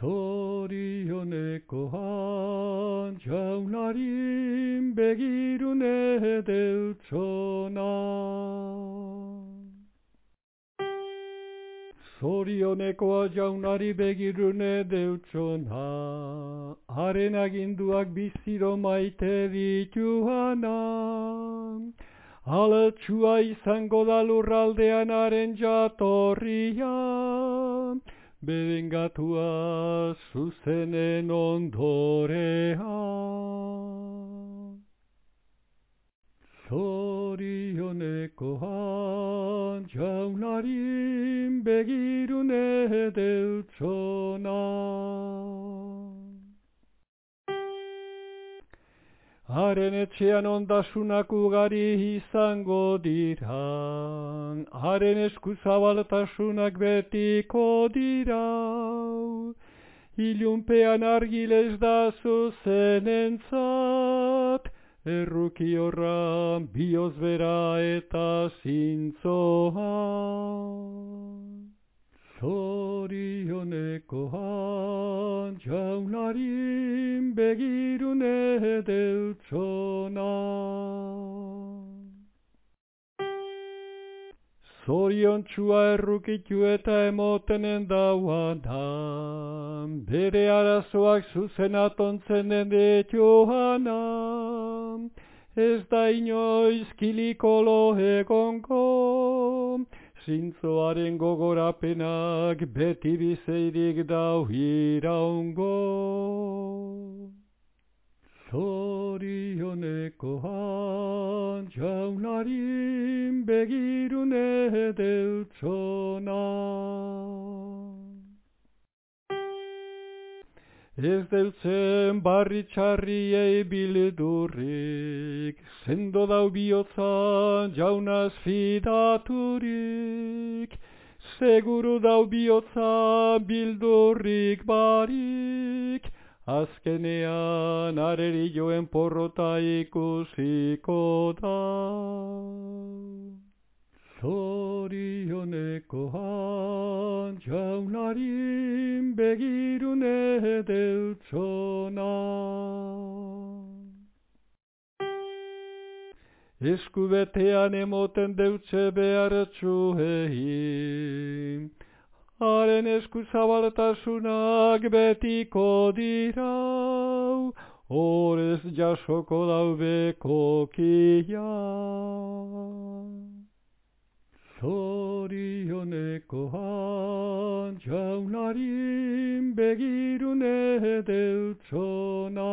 zorionekoan jaunarin begirune deutzona. Zorionekoa jaunari begirune deutzona, haren aginduak biziro maite dituana. Alatxua izango da lurraldean haren jatorria, berengatua zuzenen ondorea. Zorionekoan jaunarin begirune deutzona. Haren etxean ondasunak ugari izango dira, haren eskuzabaltasunak betiko dira. Ilunpean argilez da zuzenentzat, erruki horra bioz bera eta zintzoa. Zorionekoan jaunarin begirune deutzona. Zorion txua errukitu eta emotenen dauanan, bere arazoak zuzenatontzen joana. Ez da inoiz kilikolo egongo, zintzoaren gogorapenak beti bizeirik dau iraungo. Zorionekoan jaunarin begirune deutzona. Ez deutzen barri txarriei bildurrik, zendo dau bihotza jaunaz fidaturik, seguru dau bihotza bildurrik barik, azkenean areri joen porrota ikusiko da. Zorionekoan jaunarin begirune deutzona. Eskubetean emoten deutze behar txuhei, haren eskuzabaltasunak betiko dirau, horez jasoko daubeko kia. Zorionekoan jaunarin begirune deutzona.